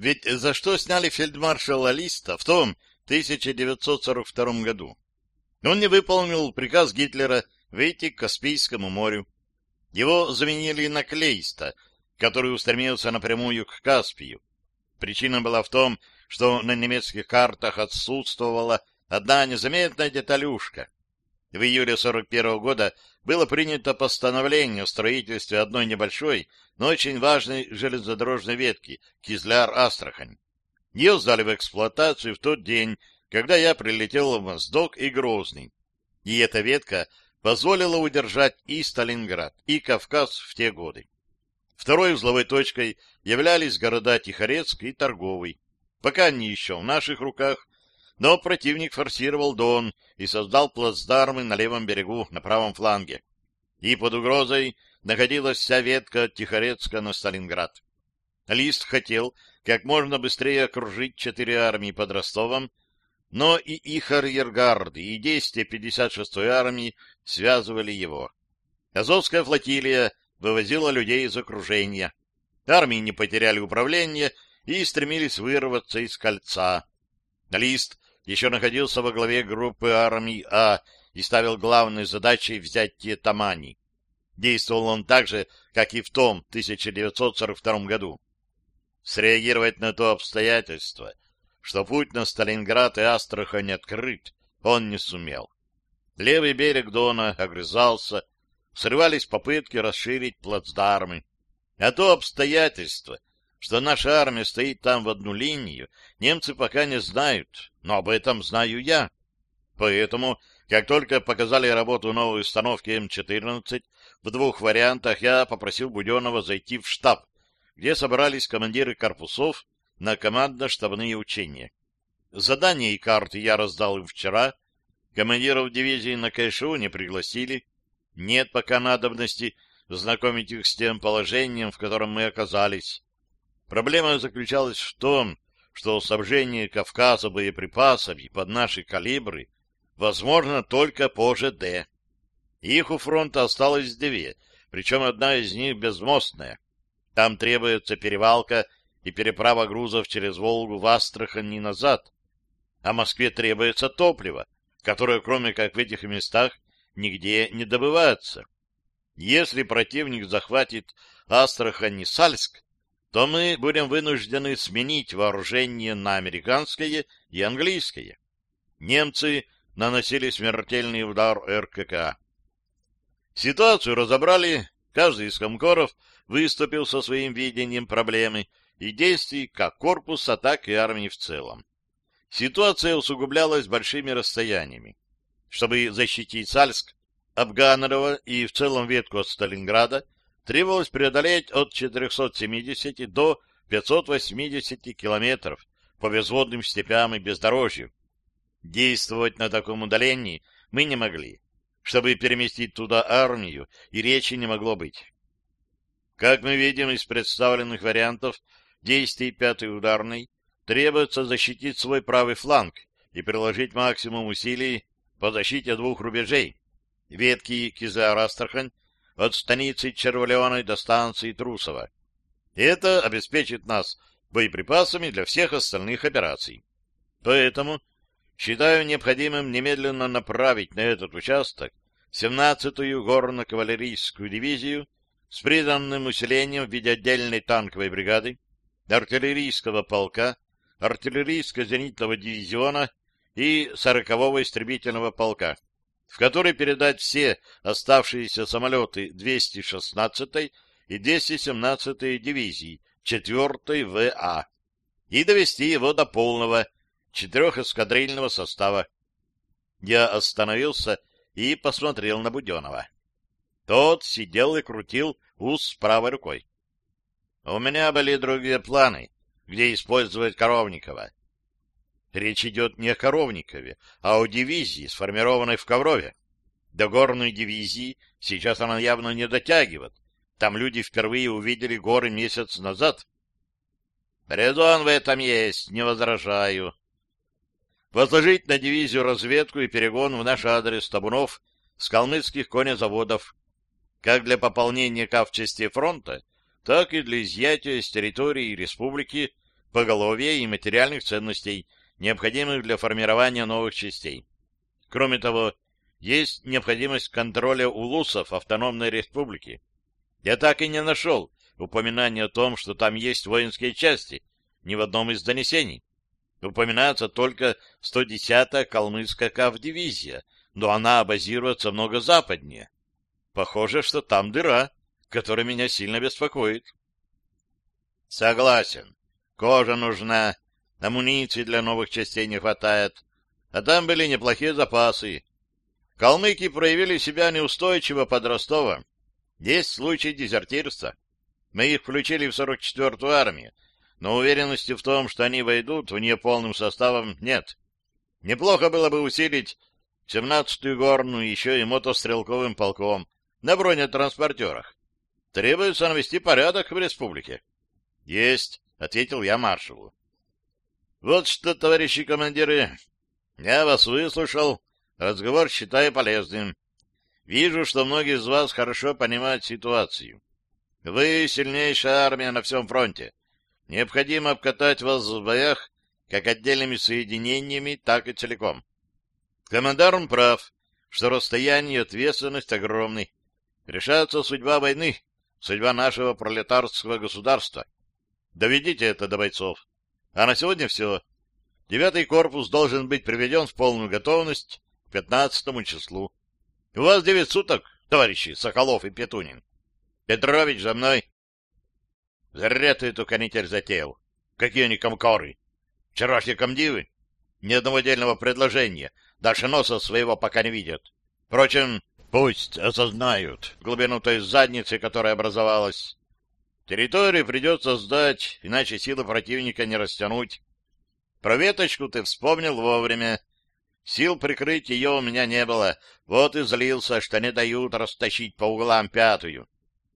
Ведь за что сняли фельдмаршала Листа в том 1942 году? Он не выполнил приказ Гитлера выйти к Каспийскому морю. Его заменили на Клейста, который устремился напрямую к Каспию. Причина была в том, что на немецких картах отсутствовала одна незаметная деталюшка. В июле 41 года было принято постановление о строительстве одной небольшой, но очень важной железнодорожной ветки Кизляр-Астрахань. Ее сдали в эксплуатацию в тот день, когда я прилетел в Моздок и Грозный. И эта ветка позволила удержать и Сталинград, и Кавказ в те годы. Второй узловой точкой являлись города Тихорецк и Торговый. Пока они еще в наших руках, но противник форсировал Дон и создал плацдармы на левом берегу, на правом фланге. И под угрозой находилась вся ветка Тихорецка на Сталинград. Лист хотел как можно быстрее окружить четыре армии под Ростовом, но и их арьергарды, и действия 56-й армии связывали его. Азовская флотилия вывозила людей из окружения. Армии не потеряли управление и стремились вырваться из кольца. Лист еще находился во главе группы армий А и ставил главной задачей взятие Тамани. Действовал он так же, как и в том 1942 году. Среагировать на то обстоятельство, что путь на Сталинград и Астрахань открыт, он не сумел. Левый берег Дона огрызался, срывались попытки расширить плацдармы. А то обстоятельство, что наша армия стоит там в одну линию, немцы пока не знают, но об этом знаю я. Поэтому, как только показали работу новой установки М-14, в двух вариантах я попросил Буденова зайти в штаб, где собрались командиры корпусов на командно-штабные учения. Задания и карты я раздал им вчера, командиров дивизии на КШУ не пригласили, нет пока надобности знакомить их с тем положением, в котором мы оказались. Проблема заключалась в том, что снабжение Кавказа боеприпасами под наши калибры возможно только по ЖД. Их у фронта осталось две, причем одна из них безмостная. Там требуется перевалка и переправа грузов через Волгу в Астрахань и назад. А Москве требуется топливо, которое, кроме как в этих местах, нигде не добывается. Если противник захватит Астрахань и Сальск, то мы будем вынуждены сменить вооружение на американское и английское. Немцы наносили смертельный удар РКК. Ситуацию разобрали, каждый из комкоров выступил со своим видением проблемы и действий как корпуса, так и армии в целом. Ситуация усугублялась большими расстояниями. Чтобы защитить Сальск, Абганерово и в целом ветку от Сталинграда требовалось преодолеть от 470 до 580 километров по безводным степям и бездорожью. Действовать на таком удалении мы не могли. Чтобы переместить туда армию, и речи не могло быть. Как мы видим из представленных вариантов действий пятой ударной, требуется защитить свой правый фланг и приложить максимум усилий по защите двух рубежей — ветки Кизар-Астрахань от станицы Червленой до станции Трусова. Это обеспечит нас боеприпасами для всех остальных операций. Поэтому считаю необходимым немедленно направить на этот участок 17-ю горно-кавалерийскую дивизию с приданным усилением в виде отдельной танковой бригады, артиллерийского полка, артиллерийско-зенитного дивизиона и 40-го истребительного полка, в который передать все оставшиеся самолеты 216-й и 217-й дивизий 4-й ВА и довести его до полного четырехэскадрильного состава. Я остановился и посмотрел на Буденова. Тот сидел и крутил ус правой рукой. У меня были другие планы, где использовать Коровникова. Речь идет не о Коровникове, а о дивизии, сформированной в Коврове. До горной дивизии сейчас она явно не дотягивает. Там люди впервые увидели горы месяц назад. Резон в этом есть, не возражаю. Возложить на дивизию разведку и перегон в наш адрес табунов с калмыцких конезаводов, как для пополнения кавчасти фронта, так и для изъятия с территории республики поголовья и материальных ценностей, необходимых для формирования новых частей. Кроме того, есть необходимость контроля улусов автономной республики. Я так и не нашел упоминания о том, что там есть воинские части, ни в одном из донесений. Упоминается только 110-я калмыцкая кавдивизия, но она базируется много западнее. Похоже, что там дыра, которая меня сильно беспокоит. Согласен. Кожа нужна, амуниции для новых частей не хватает. А там были неплохие запасы. Калмыки проявили себя неустойчиво под Ростовом. Есть случаи дезертирства. Мы их включили в 44-ю армию, но уверенности в том, что они войдут в нее полным составом, нет. Неплохо было бы усилить 17-ю горную еще и мотострелковым полком на бронетранспортерах. Требуется навести порядок в республике. — Есть, — ответил я маршалу. — Вот что, товарищи командиры, я вас выслушал, разговор считаю полезным. Вижу, что многие из вас хорошо понимают ситуацию. Вы сильнейшая армия на всем фронте. Необходимо обкатать вас в боях как отдельными соединениями, так и целиком. Командарм прав, что расстояние и ответственность огромны. Решается судьба войны, судьба нашего пролетарского государства. Доведите это до бойцов. А на сегодня все. Девятый корпус должен быть приведен в полную готовность к пятнадцатому числу. У вас девять суток, товарищи Соколов и Петунин. Петрович, за мной. Зря ты эту канитель затеял. Какие они комкоры? Вчерашние комдивы? Ни одного отдельного предложения. Дальше носа своего пока не видят. Впрочем, пусть осознают глубину той задницы, которая образовалась. Территорию придется сдать, иначе силы противника не растянуть. Про веточку ты вспомнил вовремя. Сил прикрыть ее у меня не было, вот и злился, что не дают растащить по углам пятую.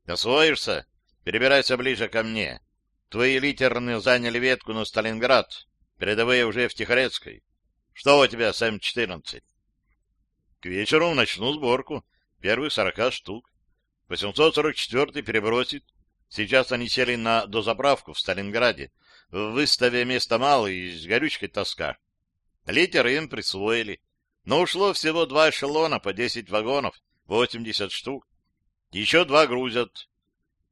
Освоишься? Перебирайся ближе ко мне. Твои литерные заняли ветку на Сталинград, передовые уже в Тихорецкой. Что у тебя с М-14? К вечеру начну сборку. Первых сорока штук. 844-й перебросит. Сейчас они сели на дозаправку в Сталинграде. В выставе места мало и с горючкой тоска. Литер им присвоили. Но ушло всего два эшелона по 10 вагонов, 80 штук. Еще два грузят.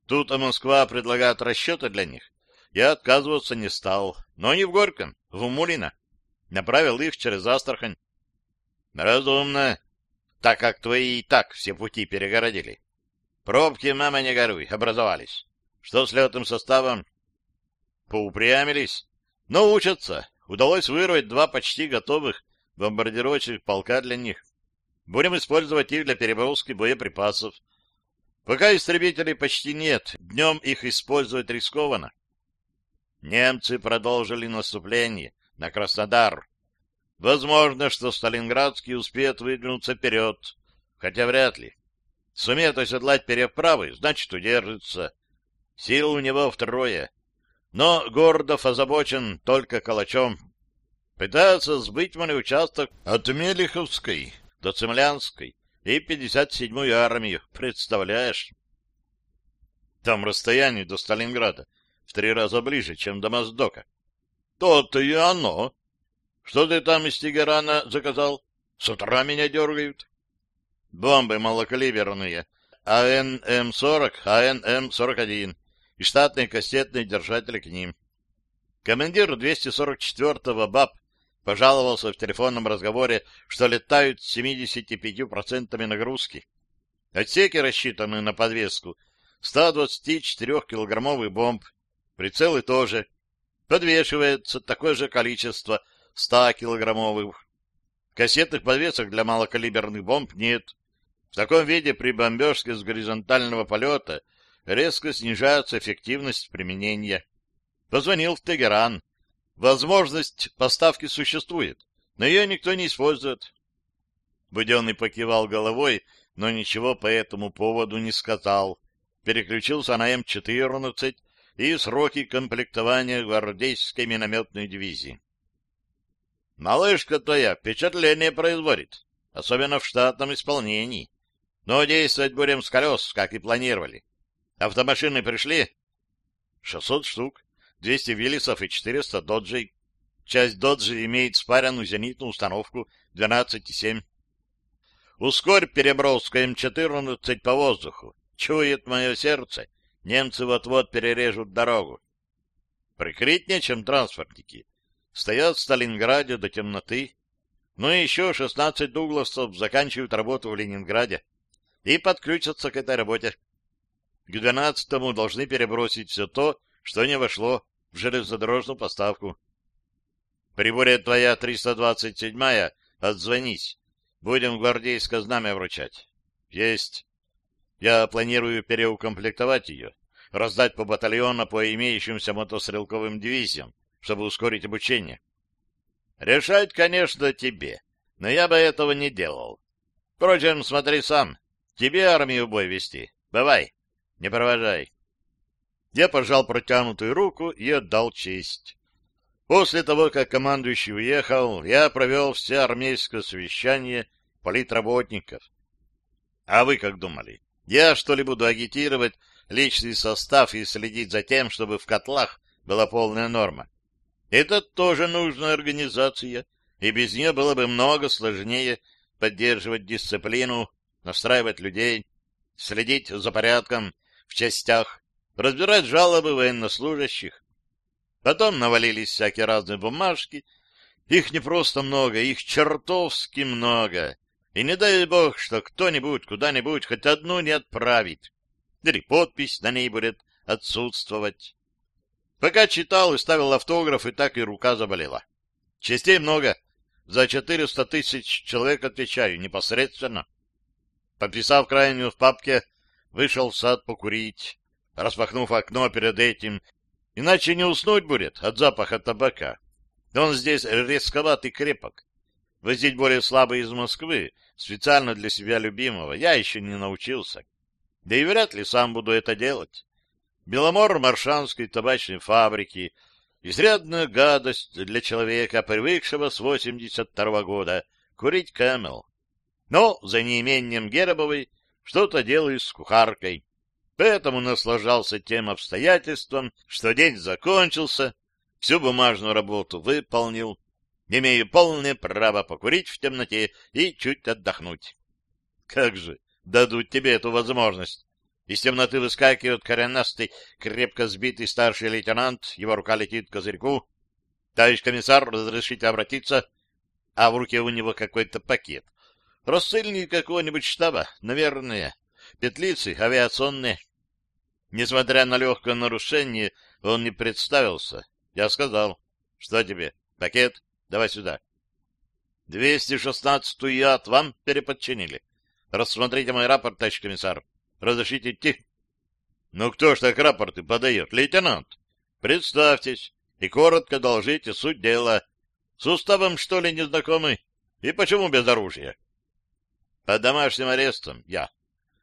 Тут Москва предлагает расчеты для них. Я отказываться не стал. Но не в Горьком, в Мулино. Направил их через Астрахань. Разумно, так как твои и так все пути перегородили. Пробки, мама, не горюй, образовались. Что с летным составом? Поупрямились. Но учатся. Удалось вырвать два почти готовых бомбардировочных полка для них. Будем использовать их для переброски боеприпасов. Пока истребителей почти нет, днем их использовать рискованно. Немцы продолжили наступление на Краснодар. Возможно, что Сталинградский успеет выдвинуться вперед, хотя вряд ли. Сумеет оседлать переправы, значит, удержится. Сил у него втрое. Но Гордов озабочен только калачом. Пытается сбыть мой участок от Мелиховской до Цемлянской и 57-ю армию, представляешь? Там расстояние до Сталинграда в три раза ближе, чем до Моздока. То-то и оно. Что ты там из Тегерана заказал? С утра меня дергают. Бомбы малокалиберные. АНМ-40, АНМ-41 и штатные кассетные держатели к ним. Командир 244-го БАП пожаловался в телефонном разговоре, что летают с 75% нагрузки. Отсеки рассчитаны на подвеску 124-килограммовых бомб, прицелы тоже. Подвешивается такое же количество 100-килограммовых. Кассетных подвесок для малокалиберных бомб нет. В таком виде при бомбежке с горизонтального полета резко снижается эффективность применения. Позвонил в Тегеран. Возможность поставки существует, но ее никто не использует. Буденный покивал головой, но ничего по этому поводу не сказал. Переключился на М-14 и сроки комплектования гвардейской минометной дивизии. Малышка твоя впечатление производит, особенно в штатном исполнении. Но действовать будем с колес, как и планировали. Автомашины пришли? Шестьсот штук. 200 Виллисов и 400 Доджей. Часть Доджи имеет спаренную зенитную установку 12,7. Ускорь переброс к М-14 по воздуху. Чует мое сердце. Немцы вот-вот перережут дорогу. Прикрыть нечем транспортники. Стоят в Сталинграде до темноты. Ну и еще 16 дугласов заканчивают работу в Ленинграде и подключатся к этой работе. К 12-му должны перебросить все то, что не вошло в железнодорожную поставку. Приборе твоя 327-я, отзвонись. Будем гвардейское знамя вручать. Есть. Я планирую переукомплектовать ее, раздать по батальону по имеющимся мотострелковым дивизиям, чтобы ускорить обучение. Решать, конечно, тебе, но я бы этого не делал. Впрочем, смотри сам. Тебе армию бой вести. Бывай, не провожай. Я пожал протянутую руку и отдал честь. После того, как командующий уехал, я провел все армейское совещание политработников. А вы как думали? Я, что ли, буду агитировать личный состав и следить за тем, чтобы в котлах была полная норма? Это тоже нужная организация, и без нее было бы много сложнее поддерживать дисциплину, настраивать людей, следить за порядком в частях, разбирать жалобы военнослужащих. Потом навалились всякие разные бумажки. Их не просто много, их чертовски много. И не дай бог, что кто-нибудь куда-нибудь хоть одну не отправит. Или подпись на ней будет отсутствовать. Пока читал и ставил автограф, и так и рука заболела. Частей много. За 400 тысяч человек отвечаю непосредственно. Подписав крайнюю в папке, вышел в сад покурить, распахнув окно перед этим, иначе не уснуть будет от запаха табака. Он здесь резковат и крепок. Возить более слабый из Москвы, специально для себя любимого, я еще не научился. Да и вряд ли сам буду это делать. Беломор Маршанской табачной фабрики — изрядная гадость для человека, привыкшего с 82 -го года курить Camel. Но за неимением гербовой что-то делаю с кухаркой. Поэтому наслаждался тем обстоятельством, что день закончился, всю бумажную работу выполнил, имею полное право покурить в темноте и чуть отдохнуть. Как же дадут тебе эту возможность? Из темноты выскакивает коренастый, крепко сбитый старший лейтенант, его рука летит к козырьку. Товарищ комиссар, разрешите обратиться? А в руке у него какой-то пакет. Рассыльник какого-нибудь штаба, наверное. Петлицы авиационные. Несмотря на легкое нарушение, он не представился. Я сказал, что тебе, пакет? Давай сюда. 216-ю яд вам переподчинили. Рассмотрите мой рапорт, товарищ комиссар. Разрешите идти? Ну, кто ж так рапорты подает? Лейтенант. Представьтесь и коротко должите суть дела. С уставом, что ли, не знакомы? И почему без оружия? Под домашним арестом я.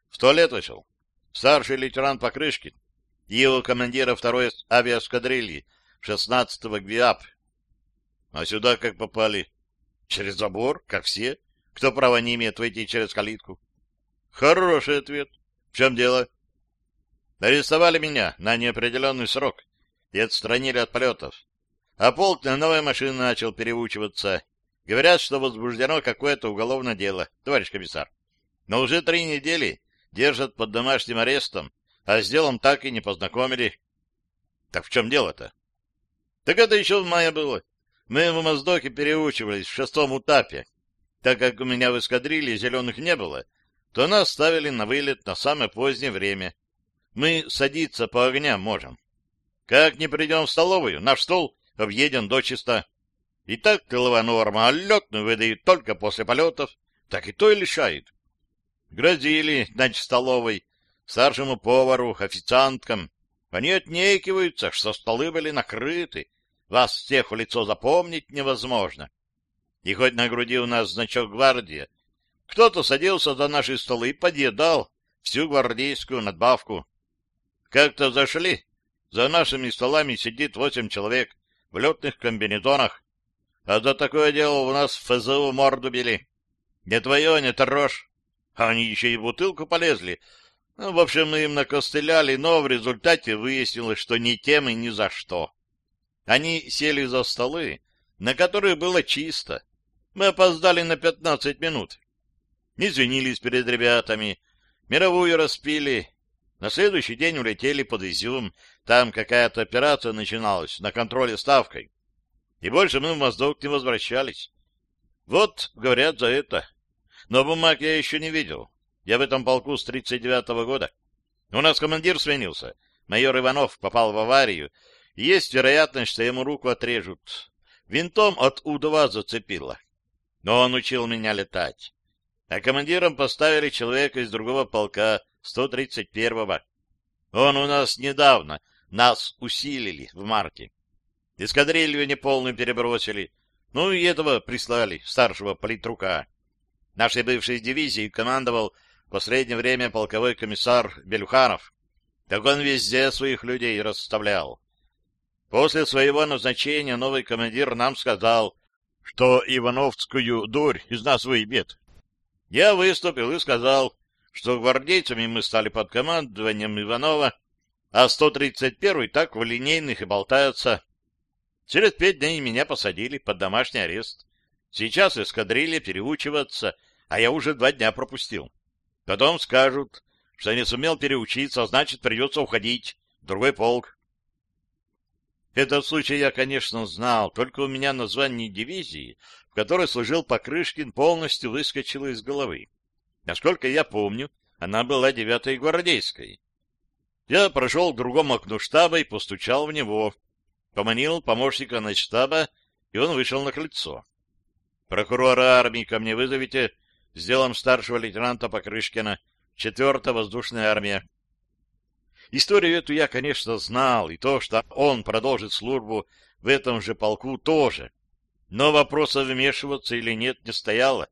В туалет вышел. Старший лейтенант Покрышкин и его командира второй авиаскадрильи 16-го ГВИАП а сюда как попали? Через забор, как все. Кто права не имеет войти через калитку? Хороший ответ. В чем дело? Арестовали меня на неопределенный срок и отстранили от полетов. А полк на новой машине начал переучиваться. Говорят, что возбуждено какое-то уголовное дело, товарищ комиссар. Но уже три недели держат под домашним арестом, а с делом так и не познакомили. Так в чем дело-то? Так это еще в мае было. Мы в Моздоке переучивались в шестом этапе. Так как у меня в эскадрилье зеленых не было, то нас ставили на вылет на самое позднее время. Мы садиться по огням можем. Как не придем в столовую, наш стол объеден дочисто. И так тыловая норма, а летную выдают только после полетов, так и то и лишает. Грозили, значит, столовой, старшему повару, официанткам. Они отнекиваются, что столы были накрыты, вас всех в лицо запомнить невозможно. И хоть на груди у нас значок гвардии, кто-то садился за наши столы и подъедал всю гвардейскую надбавку. Как-то зашли, за нашими столами сидит восемь человек в летных комбинезонах, а за такое дело у нас в ФЗУ морду били. Не твое, не трожь. А они еще и в бутылку полезли. Ну, в общем, мы им накостыляли, но в результате выяснилось, что ни тем и ни за что. Они сели за столы, на которых было чисто. Мы опоздали на пятнадцать минут. Извинились перед ребятами, мировую распили. На следующий день улетели под Изюм. Там какая-то операция начиналась на контроле ставкой. И больше мы в Моздок не возвращались. Вот, говорят, за это. Но бумаг я еще не видел. Я в этом полку с 39-го года. У нас командир сменился. Майор Иванов попал в аварию. Есть вероятность, что ему руку отрежут. Винтом от У-2 зацепило. Но он учил меня летать. А командиром поставили человека из другого полка, 131-го. Он у нас недавно, нас усилили в марте. Эскадрилью неполную перебросили. Ну и этого прислали, старшего политрука. Нашей бывшей дивизией командовал в последнее время полковой комиссар Белюханов. Так он везде своих людей расставлял. После своего назначения новый командир нам сказал, что Ивановскую дурь из нас выебет. Я выступил и сказал, что гвардейцами мы стали под командованием Иванова, а 131-й так в линейных и болтается. Через пять дней меня посадили под домашний арест. Сейчас эскадрилья переучиваться, а я уже два дня пропустил. Потом скажут, что не сумел переучиться, а значит, придется уходить в другой полк. Этот случай я, конечно, знал, только у меня название дивизии, в которой служил Покрышкин, полностью выскочило из головы. Насколько я помню, она была девятой гвардейской. Я прошел к другому окну штаба и постучал в него. Поманил помощника на штаба, и он вышел на крыльцо. Прокурора армии ко мне вызовите, с делом старшего лейтенанта Покрышкина, 4-я воздушная армия. Историю эту я, конечно, знал, и то, что он продолжит службу в этом же полку, тоже. Но вопроса вмешиваться или нет не стояло.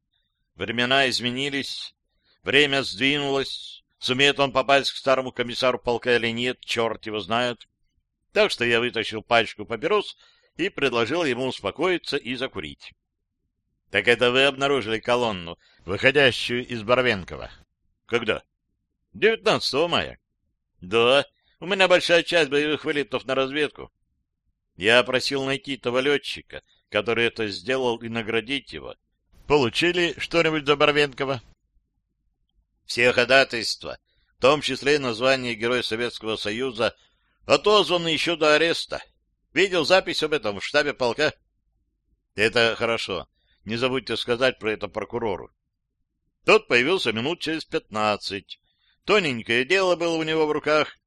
Времена изменились, время сдвинулось, сумеет он попасть к старому комиссару полка или нет, черт его знает. Так что я вытащил пачку папирос и предложил ему успокоиться и закурить. — Так это вы обнаружили колонну, выходящую из Боровенкова? — Когда? — 19 мая. — Да, у меня большая часть боевых вылетов на разведку. Я просил найти того летчика, который это сделал, и наградить его. Получили что-нибудь за Боровенкова? Все ходатайства, в том числе название Герой Советского Союза, отозваны еще до ареста. Видел запись об этом в штабе полка? Это хорошо. Не забудьте сказать про это прокурору. Тот появился минут через пятнадцать. Тоненькое дело было у него в руках.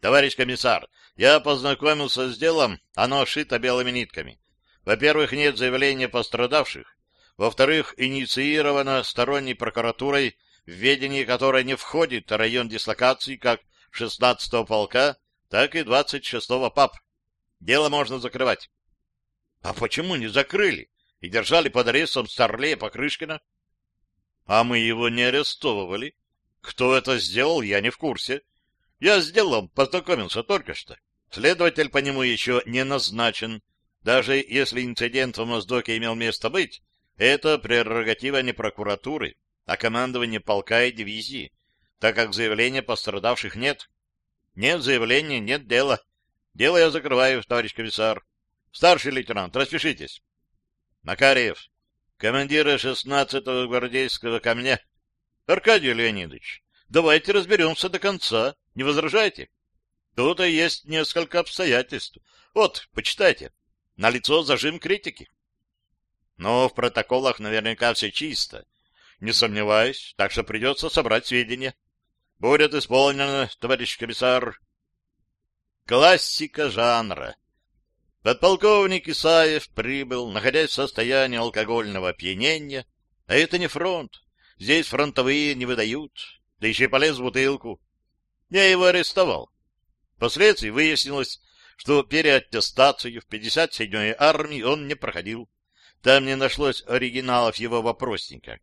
Товарищ комиссар, я познакомился с делом, оно шито белыми нитками. Во-первых, нет заявления пострадавших. Во-вторых, инициировано сторонней прокуратурой, в ведение которой не входит район дислокации как 16-го полка, так и 26-го ПАП. Дело можно закрывать. А почему не закрыли? и держали под арестом Старлея Покрышкина. А мы его не арестовывали. Кто это сделал, я не в курсе. Я с делом познакомился только что. Следователь по нему еще не назначен. Даже если инцидент в Моздоке имел место быть, это прерогатива не прокуратуры, а командования полка и дивизии, так как заявления пострадавших нет. Нет заявления, нет дела. Дело я закрываю, товарищ комиссар. Старший лейтенант, распишитесь. Макарьев, командира 16-го гвардейского ко мне. Аркадий Леонидович, давайте разберемся до конца. Не возражайте? Тут и есть несколько обстоятельств. Вот, почитайте. На лицо зажим критики. Но в протоколах наверняка все чисто. Не сомневаюсь, так что придется собрать сведения. Будет исполнено, товарищ комиссар. Классика жанра. Подполковник Исаев прибыл, находясь в состоянии алкогольного опьянения. А это не фронт. Здесь фронтовые не выдают. Да еще полез в бутылку. Я его арестовал. Впоследствии выяснилось, что переаттестацию в 57-й армии он не проходил. Там не нашлось оригиналов его вопросника.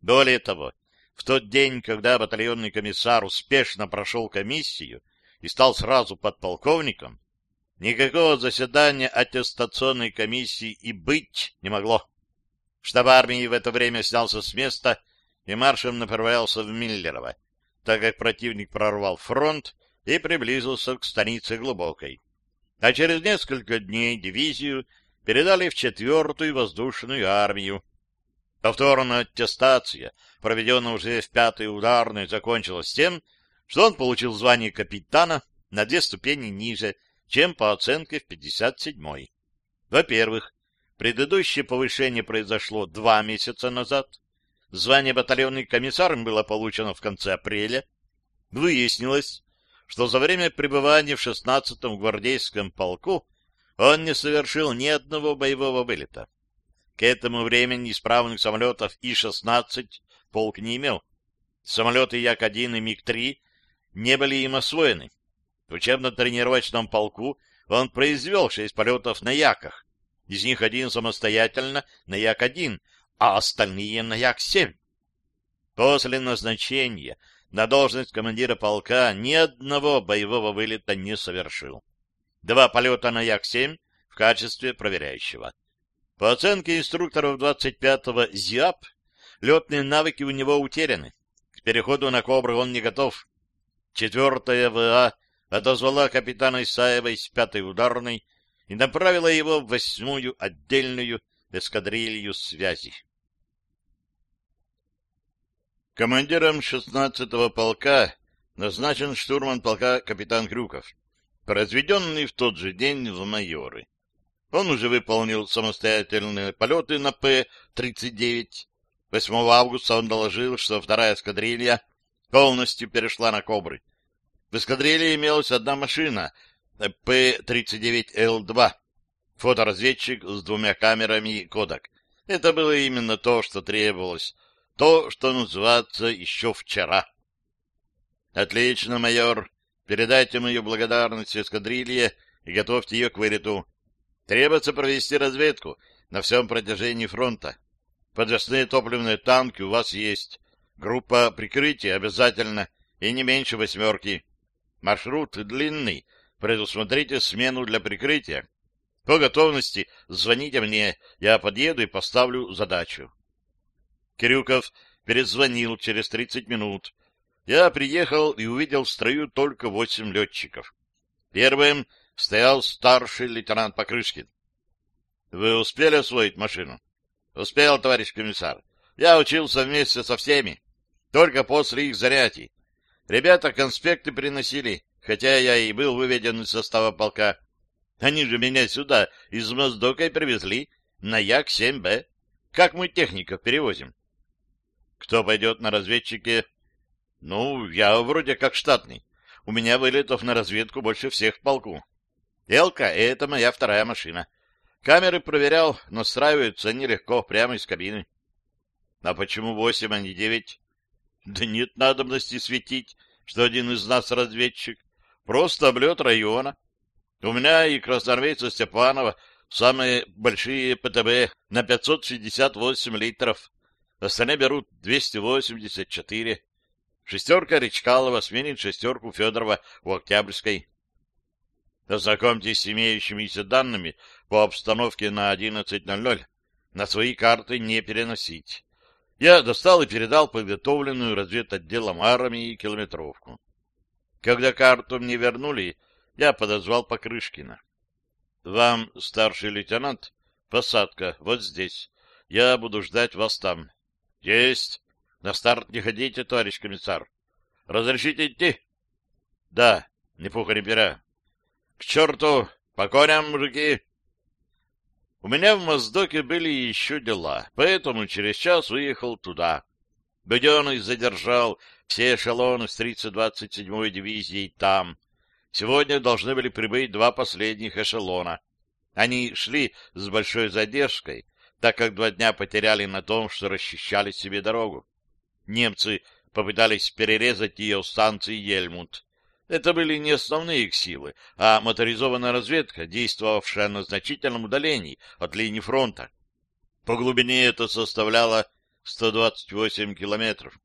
Более того, в тот день, когда батальонный комиссар успешно прошел комиссию и стал сразу подполковником, Никакого заседания аттестационной комиссии и быть не могло. Штаб армии в это время снялся с места и маршем направлялся в Миллерово, так как противник прорвал фронт и приблизился к станице Глубокой. а через несколько дней дивизию передали в четвертую воздушную армию. Повторная аттестация, проведенная уже в пятой ударной, закончилась тем, что он получил звание капитана на две ступени ниже, чем по оценке в 57-й. Во-первых, предыдущее повышение произошло два месяца назад. Звание батальонный комиссаром было получено в конце апреля. Выяснилось, что за время пребывания в 16-м гвардейском полку он не совершил ни одного боевого вылета. К этому времени исправных самолетов И-16 полк не имел. Самолеты Як-1 и МиГ-3 не были им освоены. В учебно-тренировочном полку он произвел шесть полетов на Яках. Из них один самостоятельно на Як-1, а остальные на Як-7. После назначения на должность командира полка ни одного боевого вылета не совершил. Два полета на Як-7 в качестве проверяющего. По оценке инструкторов 25-го ЗИАП, летные навыки у него утеряны. К переходу на Кобру он не готов. Четвертая ВА отозвала капитана Исаева из пятой ударной и направила его в восьмую отдельную эскадрилью связи. Командиром 16-го полка назначен штурман полка капитан Крюков, произведенный в тот же день в майоры. Он уже выполнил самостоятельные полеты на П-39. 8 августа он доложил, что вторая эскадрилья полностью перешла на «Кобры». В эскадрилье имелась одна машина П-39Л-2, фоторазведчик с двумя камерами «Kodak». Это было именно то, что требовалось то, что называется еще вчера. Отлично, майор. Передайте мою благодарность эскадрилье и готовьте ее к вылету. Требуется провести разведку на всем протяжении фронта. Подвесные топливные танки у вас есть. Группа прикрытия обязательно и не меньше восьмерки. Маршрут длинный. Предусмотрите смену для прикрытия. По готовности звоните мне, я подъеду и поставлю задачу. Крюков перезвонил через 30 минут. Я приехал и увидел в строю только восемь летчиков. Первым стоял старший лейтенант Покрышкин. — Вы успели освоить машину? — Успел, товарищ комиссар. Я учился вместе со всеми, только после их занятий. Ребята конспекты приносили, хотя я и был выведен из состава полка. Они же меня сюда из Моздока привезли на Як-7Б. Как мы техников перевозим? Кто пойдет на разведчике? Ну, я вроде как штатный. У меня вылетов на разведку больше всех в полку. Элка — это моя вторая машина. Камеры проверял, настраиваются они легко, прямо из кабины. А почему восемь, а не девять? Да нет надобности светить, что один из нас разведчик. Просто облет района. У меня и красноармейца Степанова самые большие ПТБ на 568 литров. Остальные берут 284. Шестерка Речкалова сменит шестерку Федорова у Октябрьской. Ознакомьтесь с имеющимися данными по обстановке на 11.00. На свои карты не переносить. Я достал и передал подготовленную разведотделом армии километровку. Когда карту мне вернули, я подозвал Покрышкина. — Вам, старший лейтенант, посадка вот здесь. Я буду ждать вас там. — Есть. На старт не ходите, товарищ комиссар. — Разрешите идти? — Да, не пуха не пера. — К черту! По коням, мужики! У меня в Моздоке были еще дела, поэтому через час уехал туда. Буденный задержал все эшелоны с 327-й дивизией там. Сегодня должны были прибыть два последних эшелона. Они шли с большой задержкой, так как два дня потеряли на том, что расчищали себе дорогу. Немцы попытались перерезать ее у станции Ельмут. Это были не основные их силы, а моторизованная разведка, действовавшая на значительном удалении от линии фронта. По глубине это составляло 128 километров.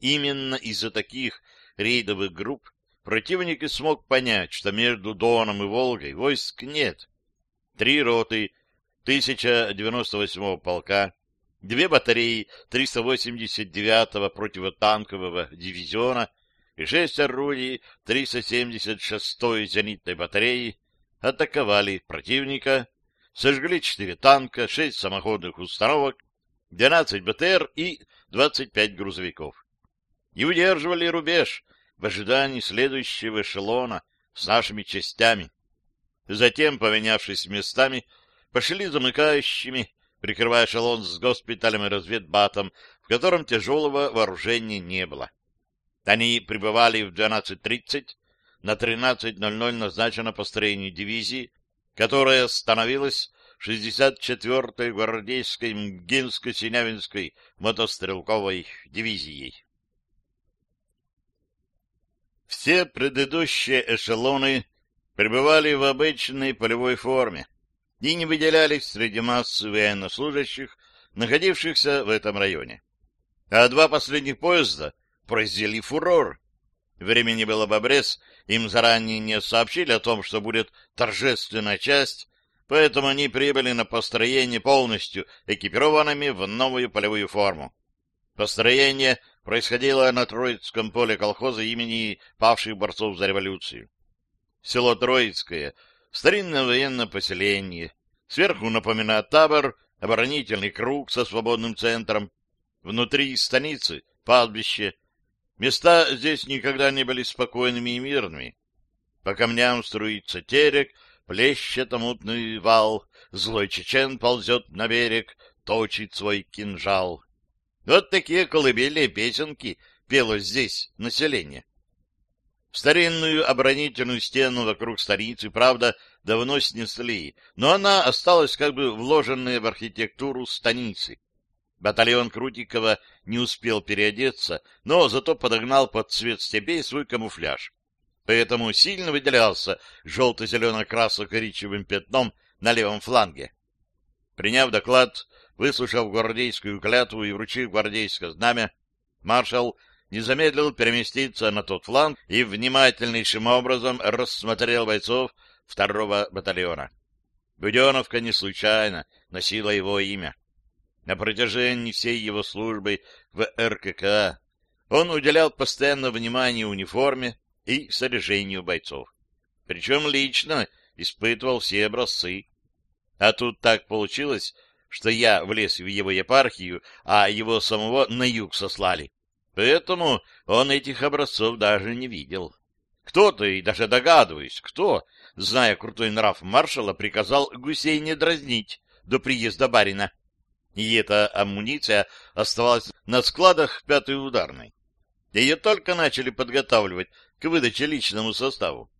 Именно из-за таких рейдовых групп противник и смог понять, что между Доном и Волгой войск нет. Три роты 1098-го полка, две батареи 389-го противотанкового дивизиона и шесть орудий 376-й зенитной батареи атаковали противника, сожгли четыре танка, шесть самоходных установок, 12 БТР и 25 грузовиков. И удерживали рубеж в ожидании следующего эшелона с нашими частями. Затем, поменявшись местами, пошли замыкающими, прикрывая эшелон с госпиталем и разведбатом, в котором тяжелого вооружения не было. Они прибывали в 12.30, на 13.00 назначено построение дивизии, которая становилась 64-й гвардейской Мгинско-Синявинской мотострелковой дивизией. Все предыдущие эшелоны пребывали в обычной полевой форме и не выделялись среди массы военнослужащих, находившихся в этом районе. А два последних поезда произвели фурор. Времени было в обрез, им заранее не сообщили о том, что будет торжественная часть, поэтому они прибыли на построение полностью экипированными в новую полевую форму. Построение происходило на Троицком поле колхоза имени павших борцов за революцию. Село Троицкое — старинное военное поселение. Сверху напоминает табор, оборонительный круг со свободным центром. Внутри станицы — пастбище. Места здесь никогда не были спокойными и мирными. По камням струится терек, плещет мутный вал, злой чечен ползет на берег, точит свой кинжал. Вот такие колыбельные песенки пело здесь население. Старинную оборонительную стену вокруг станицы, правда, давно снесли, но она осталась как бы вложенная в архитектуру станицы. Батальон Крутикова не успел переодеться, но зато подогнал под цвет степей свой камуфляж поэтому сильно выделялся желто-зелено-красно-коричневым пятном на левом фланге. Приняв доклад, выслушав гвардейскую клятву и вручив гвардейское знамя, маршал не замедлил переместиться на тот фланг и внимательнейшим образом рассмотрел бойцов второго батальона. Буденовка не случайно носила его имя. На протяжении всей его службы в РКК он уделял постоянное внимание униформе, и снаряжению бойцов. Причем лично испытывал все образцы. А тут так получилось, что я влез в его епархию, а его самого на юг сослали. Поэтому он этих образцов даже не видел. Кто-то, и даже догадываюсь, кто, зная крутой нрав маршала, приказал гусей не дразнить до приезда барина. И эта амуниция оставалась на складах пятой ударной. Ее только начали подготавливать к выдаче личному составу.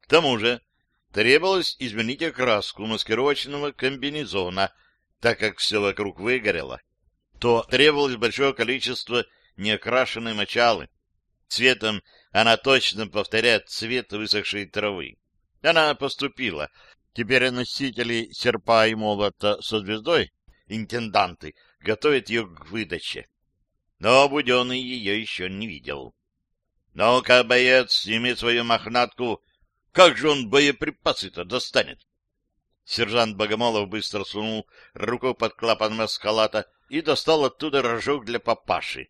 К тому же требовалось изменить окраску маскировочного комбинезона, так как все вокруг выгорело. То требовалось большое количество неокрашенной мочалы. Цветом она точно повторяет цвет высохшей травы. Она поступила. Теперь носители серпа и молота со звездой, интенданты, готовят ее к выдаче. Но Буденный ее еще не видел. Ну-ка, боец, сними свою мохнатку. Как же он боеприпасы-то достанет? Сержант Богомолов быстро сунул руку под клапан маскалата и достал оттуда рожок для папаши.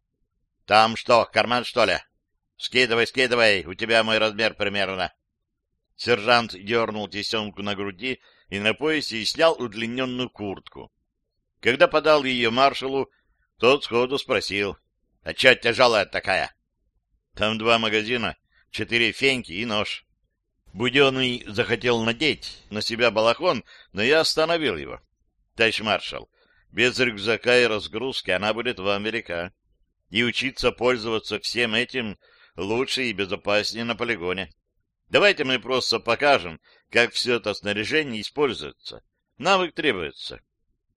— Там что, карман, что ли? — Скидывай, скидывай, у тебя мой размер примерно. Сержант дернул тесемку на груди и на поясе и снял удлиненную куртку. Когда подал ее маршалу, тот сходу спросил, — А чё тяжелая такая? Там два магазина, четыре феньки и нож. Буденный захотел надеть на себя балахон, но я остановил его. Товарищ маршал, без рюкзака и разгрузки она будет вам велика. И учиться пользоваться всем этим лучше и безопаснее на полигоне. Давайте мы просто покажем, как все это снаряжение используется. Навык требуется.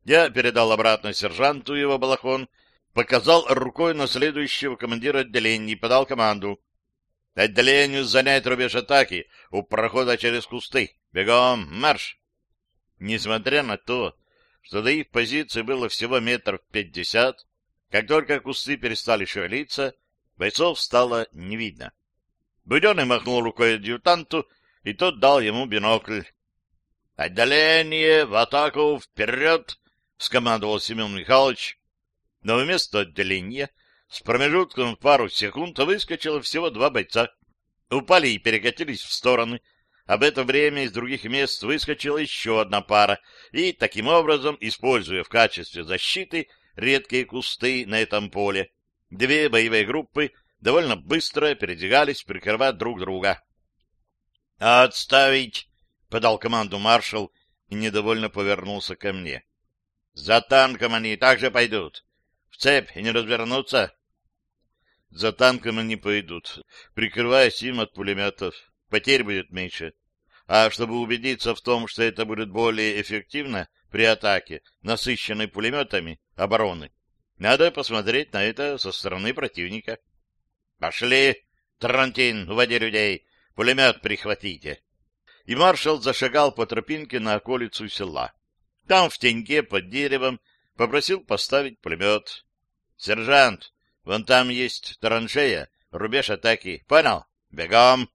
Я передал обратно сержанту его балахон, показал рукой на следующего командира отделения и подал команду. Отделению занять рубеж атаки у прохода через кусты. Бегом, марш! Несмотря на то, что до их позиции было всего метров пятьдесят, как только кусты перестали шевелиться, бойцов стало не видно. Буденный махнул рукой адъютанту, и тот дал ему бинокль. «Отделение в атаку вперед!» — скомандовал Семен Михайлович, но вместо отделения с промежутком в пару секунд выскочило всего два бойца. Упали и перекатились в стороны, об это время из других мест выскочила еще одна пара, и, таким образом, используя в качестве защиты редкие кусты на этом поле, две боевые группы довольно быстро передвигались, прикрывая друг друга. «Отставить!» — подал команду маршал и недовольно повернулся ко мне. «За танком они также пойдут. В цепь и не развернуться?» «За танком они пойдут, прикрываясь им от пулеметов потерь будет меньше. А чтобы убедиться в том, что это будет более эффективно при атаке, насыщенной пулеметами обороны, надо посмотреть на это со стороны противника. «Пошли! Тарантин, уводи людей! Пулемет прихватите!» И маршал зашагал по тропинке на околицу села. Там, в теньке, под деревом, попросил поставить пулемет. «Сержант, вон там есть траншея, рубеж атаки. Понял? Бегом!»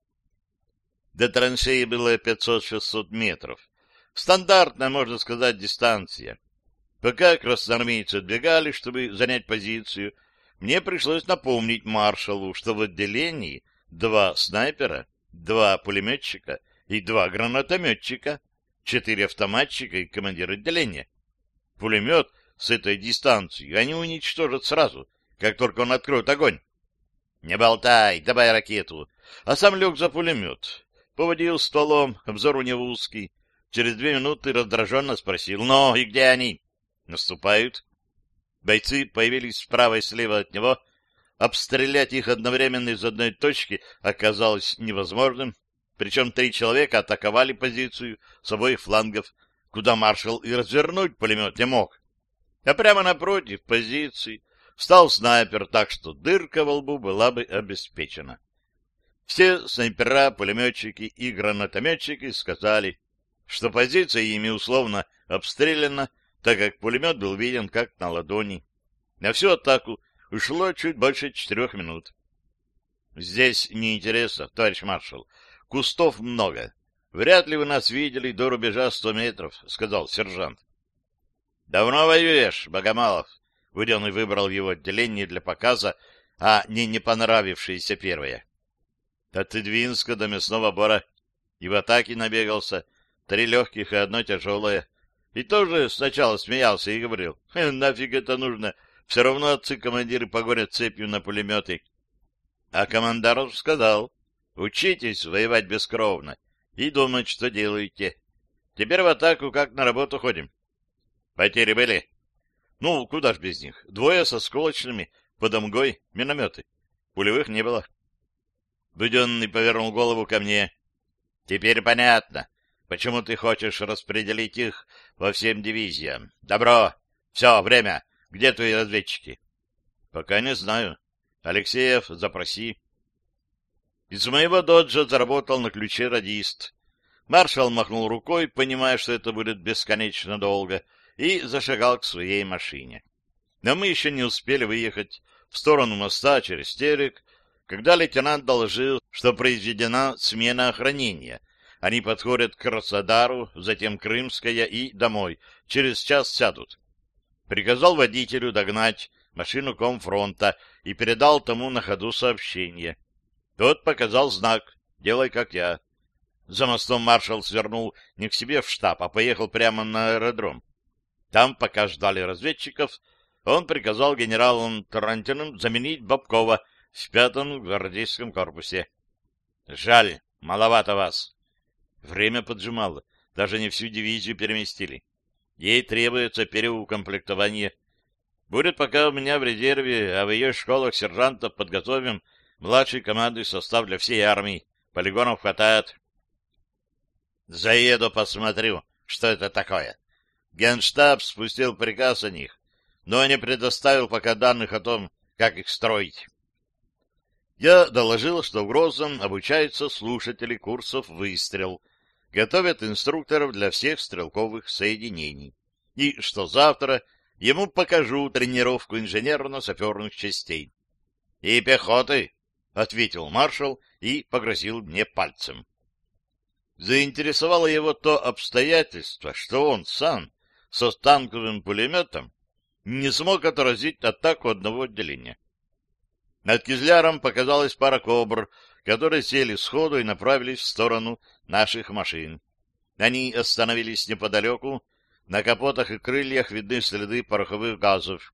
До траншеи было 500-600 метров. Стандартная, можно сказать, дистанция. Пока красноармейцы отбегали, чтобы занять позицию, мне пришлось напомнить маршалу, что в отделении два снайпера, два пулеметчика и два гранатометчика, четыре автоматчика и командир отделения. Пулемет с этой дистанции они уничтожат сразу, как только он откроет огонь. Не болтай, давай ракету. А сам лег за пулемет. Поводил стволом, обзор у него узкий. Через две минуты раздраженно спросил, «Ну, и где они?» «Наступают». Бойцы появились справа и слева от него. Обстрелять их одновременно из одной точки оказалось невозможным. Причем три человека атаковали позицию с обоих флангов, куда маршал и развернуть пулемет не мог. А прямо напротив позиции встал снайпер, так что дырка во лбу была бы обеспечена. Все снайпера, пулеметчики и гранатометчики сказали, что позиция ими условно обстреляна, так как пулемет был виден как на ладони. На всю атаку ушло чуть больше четырех минут. Здесь неинтересно, товарищ маршал. Кустов много. Вряд ли вы нас видели до рубежа сто метров, — сказал сержант. — Давно воюешь, Богомалов? Буденный выбрал его отделение для показа, а не не понравившееся первое. От Двинска до мясного бора. И в атаке набегался. Три легких и одно тяжелое. И тоже сначала смеялся и говорил, нафиг это нужно, все равно отцы-командиры погонят цепью на пулеметы. А командаров сказал, учитесь воевать бескровно и думать, что делаете. Теперь в атаку как на работу ходим. Потери были? Ну, куда ж без них? Двое со сколочными, под Амгой, минометы. Пулевых не было. Буденный повернул голову ко мне. — Теперь понятно, почему ты хочешь распределить их во всем дивизиям. Добро. Все, время. Где твои разведчики? — Пока не знаю. Алексеев, запроси. Из моего доджа заработал на ключе радист. Маршал махнул рукой, понимая, что это будет бесконечно долго, и зашагал к своей машине. Но мы еще не успели выехать в сторону моста через терек, когда лейтенант доложил, что произведена смена охранения. Они подходят к Краснодару, затем Крымская и домой. Через час сядут. Приказал водителю догнать машину комфронта и передал тому на ходу сообщение. Тот показал знак «Делай, как я». За мостом маршал свернул не к себе в штаб, а поехал прямо на аэродром. Там, пока ждали разведчиков, он приказал генералам Тарантиным заменить Бабкова в пятом гвардейском корпусе. Жаль, маловато вас. Время поджимало, даже не всю дивизию переместили. Ей требуется переукомплектование. Будет пока у меня в резерве, а в ее школах сержантов подготовим младший командный состав для всей армии. Полигонов хватает. Заеду, посмотрю, что это такое. Генштаб спустил приказ о них, но не предоставил пока данных о том, как их строить. Я доложил, что в Грозном обучаются слушатели курсов «Выстрел», готовят инструкторов для всех стрелковых соединений, и что завтра ему покажу тренировку инженерно-саперных частей. — И пехоты, — ответил маршал и погрозил мне пальцем. Заинтересовало его то обстоятельство, что он сам со танковым пулеметом не смог отразить атаку одного отделения. Над Кизляром показалась пара кобр, которые сели сходу и направились в сторону наших машин. Они остановились неподалеку, на капотах и крыльях видны следы пороховых газов.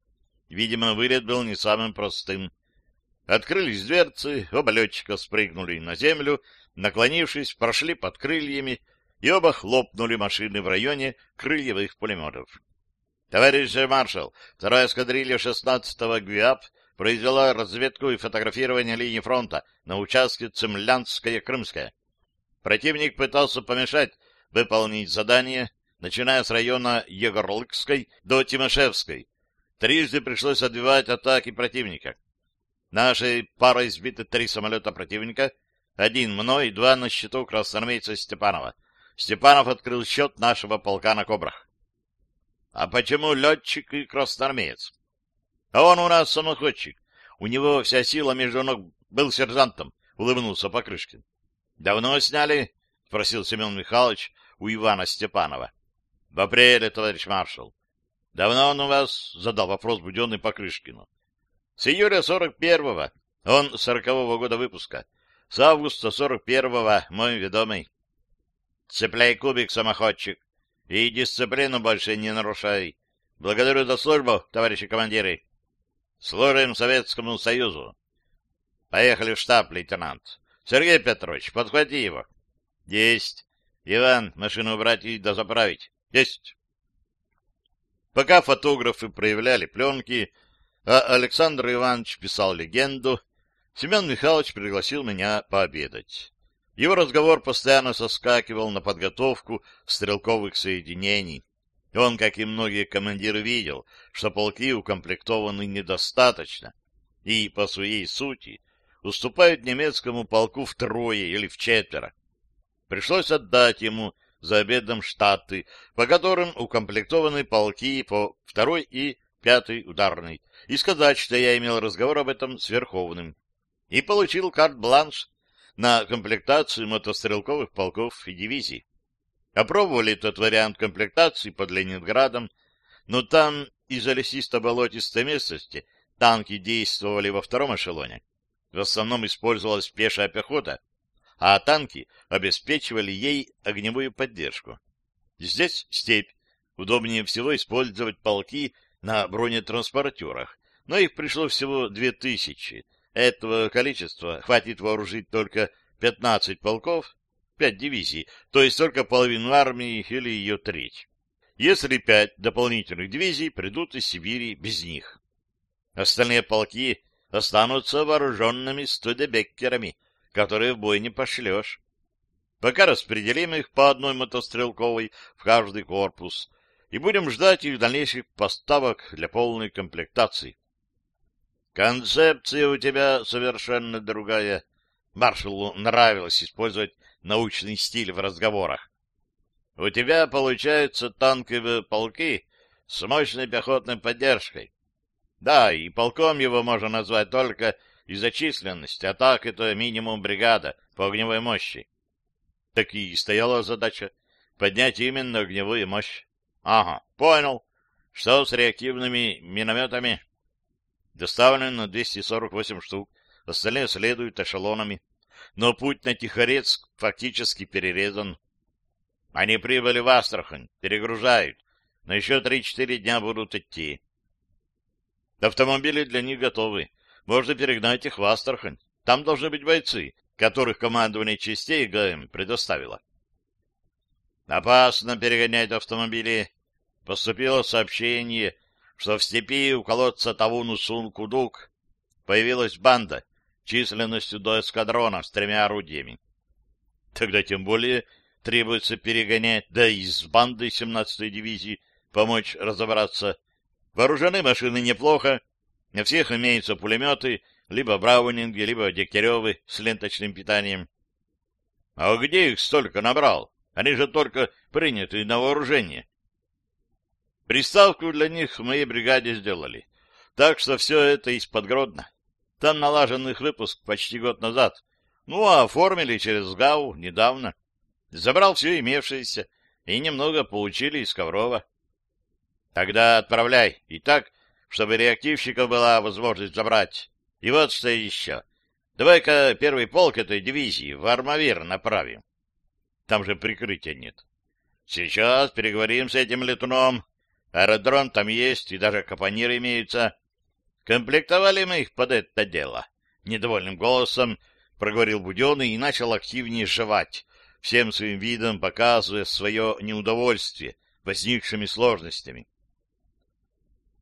Видимо, вылет был не самым простым. Открылись дверцы, оба летчика спрыгнули на землю, наклонившись, прошли под крыльями, и оба хлопнули машины в районе крыльевых пулеметов. Товарищ маршал, вторая эскадрилья 16-го ГУИАП произвела разведку и фотографирование линии фронта на участке Цемлянская-Крымская. Противник пытался помешать выполнить задание, начиная с района Егорлыкской до Тимошевской. Трижды пришлось отбивать атаки противника. Нашей парой сбиты три самолета противника, один мной, два на счету красноармейца Степанова. Степанов открыл счет нашего полка на «Кобрах». А почему летчик и красноармеец? А он у нас самоходчик. У него вся сила между ног был сержантом, улыбнулся Покрышкин. Давно сняли? спросил Семен Михайлович у Ивана Степанова. В апреле, товарищ маршал. Давно он у вас? Задал вопрос буденный Покрышкину. С июля сорок первого. Он сорокового года выпуска. С августа сорок первого мой ведомый. Цепляй кубик, самоходчик. И дисциплину больше не нарушай. Благодарю за службу, товарищи командиры. Служим Советскому Союзу. Поехали в штаб, лейтенант. Сергей Петрович, подхвати его. Есть. Иван, машину убрать и дозаправить. Есть. Пока фотографы проявляли пленки, а Александр Иванович писал легенду, Семен Михайлович пригласил меня пообедать. Его разговор постоянно соскакивал на подготовку стрелковых соединений. Он, как и многие командиры, видел, что полки укомплектованы недостаточно и, по своей сути, уступают немецкому полку втрое или в четверо. Пришлось отдать ему за обедом штаты, по которым укомплектованы полки по второй и пятой ударной, и сказать, что я имел разговор об этом с Верховным. И получил карт-бланш на комплектацию мотострелковых полков и дивизий. Опробовали этот вариант комплектации под Ленинградом, но там из-за лесисто-болотистой местности танки действовали во втором эшелоне. В основном использовалась пешая пехота, а танки обеспечивали ей огневую поддержку. Здесь степь. Удобнее всего использовать полки на бронетранспортерах, но их пришло всего две тысячи. Этого количества хватит вооружить только 15 полков, 5 дивизий, то есть только половину армии или ее треть. Если пять дополнительных дивизий придут из Сибири без них. Остальные полки останутся вооруженными студебеккерами, которые в бой не пошлешь. Пока распределим их по одной мотострелковой в каждый корпус и будем ждать их дальнейших поставок для полной комплектации. Концепция у тебя совершенно другая. Маршалу нравилось использовать научный стиль в разговорах. У тебя получаются танковые полки с мощной пехотной поддержкой. Да, и полком его можно назвать только из-за численности, а так это минимум бригада по огневой мощи. Так и стояла задача — поднять именно огневую мощь. Ага, понял. Что с реактивными минометами? Доставлено 248 штук, остальные следуют эшелонами но путь на Тихорецк фактически перерезан. Они прибыли в Астрахань, перегружают, но еще три-четыре дня будут идти. Автомобили для них готовы. Можно перегнать их в Астрахань. Там должны быть бойцы, которых командование частей ГМ предоставило. Опасно перегонять автомобили. Поступило сообщение, что в степи у колодца Тавуну-Сун-Кудук появилась банда, численностью до эскадрона с тремя орудиями. Тогда тем более требуется перегонять, да и с бандой 17-й дивизии помочь разобраться. Вооружены машины неплохо, на всех имеются пулеметы, либо браунинги, либо дегтяревы с ленточным питанием. А где их столько набрал? Они же только приняты на вооружение. Приставку для них в моей бригаде сделали. Так что все это из-под Гродно. Там налажен выпуск почти год назад. Ну, а оформили через ГАУ недавно. Забрал все имевшееся, и немного получили из Коврова. Тогда отправляй, и так, чтобы реактивщиков была возможность забрать. И вот что еще. Давай-ка первый полк этой дивизии в Армавир направим. Там же прикрытия нет. Сейчас переговорим с этим летуном. Аэродром там есть, и даже капониры имеются. Комплектовали мы их под это дело. Недовольным голосом проговорил Буденный и начал активнее жевать, всем своим видом показывая свое неудовольствие возникшими сложностями.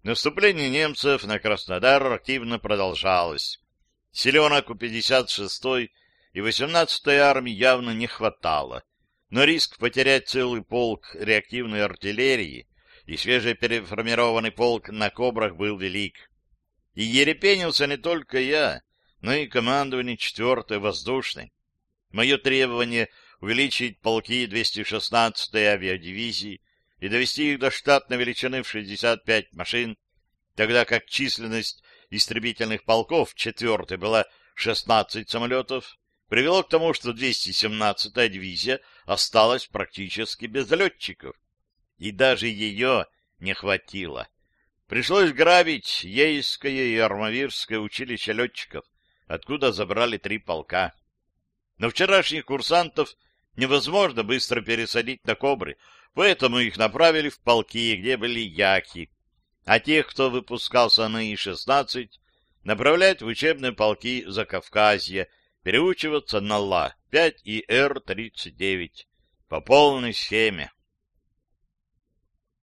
Наступление немцев на Краснодар активно продолжалось. Селенок у 56-й и 18-й армии явно не хватало, но риск потерять целый полк реактивной артиллерии и свежепереформированный полк на «Кобрах» был велик. И ерепенился не только я, но и командование 4-й воздушной. Мое требование увеличить полки 216-й авиадивизии и довести их до штатной величины в 65 машин, тогда как численность истребительных полков 4-й была 16 самолетов, привело к тому, что 217-я дивизия осталась практически без летчиков. И даже ее не хватило. Пришлось грабить Ейское и Армавирское училище летчиков, откуда забрали три полка. Но вчерашних курсантов невозможно быстро пересадить на кобры, поэтому их направили в полки, где были яки, а тех, кто выпускался на И-16, направлять в учебные полки Закавказья, переучиваться на Ла-5 и Р-39 по полной схеме.